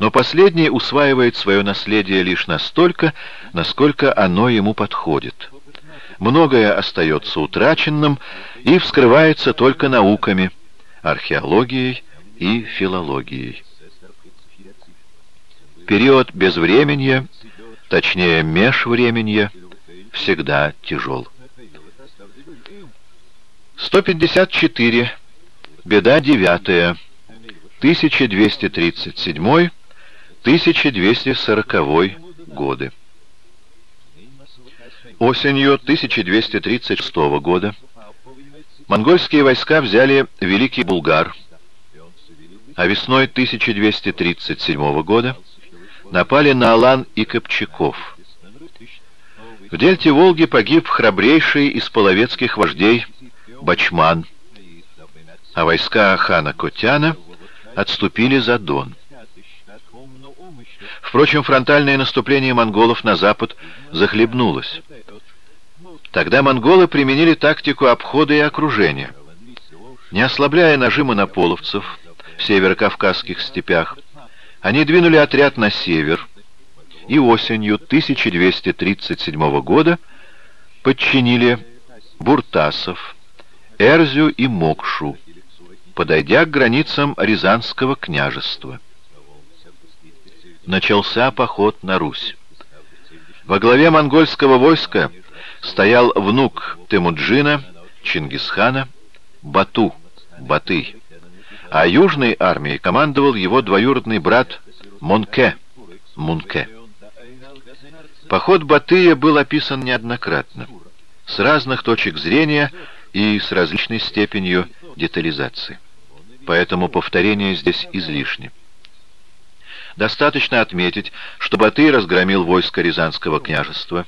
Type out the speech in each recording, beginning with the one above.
Но последний усваивает свое наследие лишь настолько, насколько оно ему подходит. Многое остается утраченным и вскрывается только науками, археологией и филологией. Период безвременья, точнее межвременья, всегда тяжел. 154. Беда 9. 1237 1240 годы. Осенью 1236 года монгольские войска взяли Великий Булгар, а весной 1237 года напали на Алан и Копчаков. В дельте Волги погиб храбрейший из половецких вождей Бачман, а войска хана Котяна отступили за Дон. Впрочем, фронтальное наступление монголов на запад захлебнулось. Тогда монголы применили тактику обхода и окружения. Не ослабляя нажима на половцев в северокавказских степях, они двинули отряд на север и осенью 1237 года подчинили Буртасов, Эрзю и Мокшу, подойдя к границам Рязанского княжества. Начался поход на Русь. Во главе монгольского войска стоял внук Темуджина, Чингисхана, Бату, Батый, а южной армией командовал его двоюродный брат Монке, Мунке. Поход Батыя был описан неоднократно, с разных точек зрения и с различной степенью детализации. Поэтому повторение здесь излишне. Достаточно отметить, что Батый разгромил войско Рязанского княжества,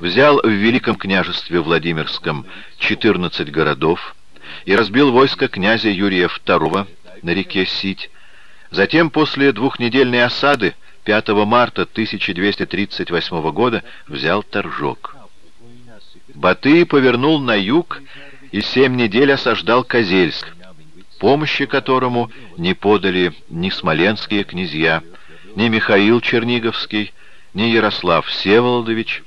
взял в Великом княжестве Владимирском 14 городов и разбил войско князя Юрия II на реке Сить. Затем, после двухнедельной осады, 5 марта 1238 года взял Торжок. Батый повернул на юг и семь недель осаждал Козельск, помощи которому не подали ни смоленские князья, ни Михаил Черниговский, ни Ярослав Всеволодович,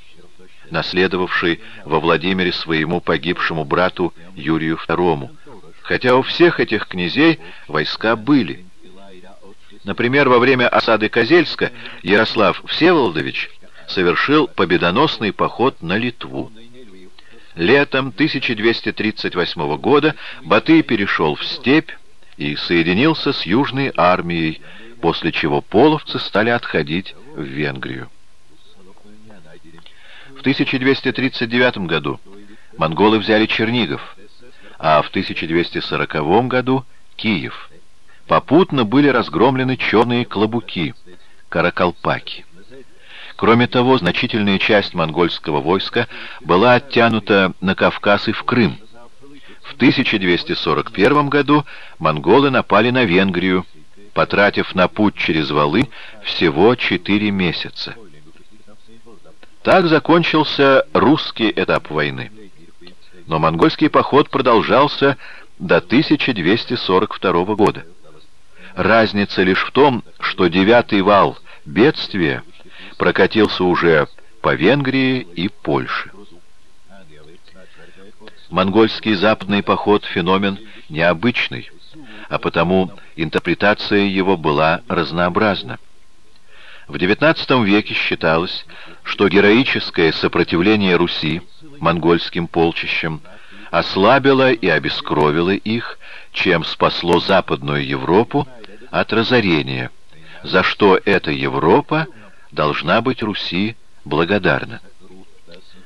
наследовавший во Владимире своему погибшему брату Юрию II, хотя у всех этих князей войска были. Например, во время осады Козельска Ярослав Всеволодович совершил победоносный поход на Литву. Летом 1238 года Батый перешел в степь и соединился с Южной армией, после чего половцы стали отходить в Венгрию. В 1239 году монголы взяли Чернигов, а в 1240 году Киев. Попутно были разгромлены черные клобуки, каракалпаки. Кроме того, значительная часть монгольского войска была оттянута на Кавказ и в Крым. В 1241 году монголы напали на Венгрию, потратив на путь через Волынь всего четыре месяца. Так закончился русский этап войны. Но монгольский поход продолжался до 1242 года. Разница лишь в том, что девятый вал бедствия прокатился уже по Венгрии и Польше. Монгольский западный поход — феномен необычный, а потому интерпретация его была разнообразна. В XIX веке считалось, что героическое сопротивление Руси монгольским полчищам ослабило и обескровило их, чем спасло Западную Европу от разорения, за что эта Европа должна быть Руси благодарна.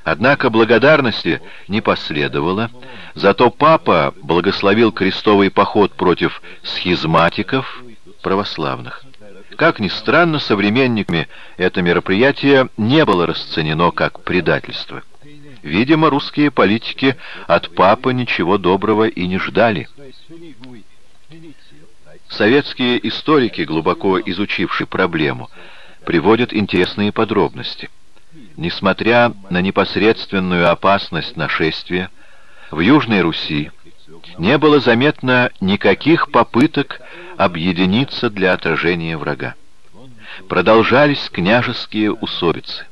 Однако благодарности не последовало, зато папа благословил крестовый поход против схизматиков православных. Как ни странно, современниками это мероприятие не было расценено как предательство. Видимо, русские политики от папы ничего доброго и не ждали. Советские историки, глубоко изучившие проблему, приводят интересные подробности. Несмотря на непосредственную опасность нашествия, в Южной Руси не было заметно никаких попыток объединиться для отражения врага. продолжались княжеские усобицы.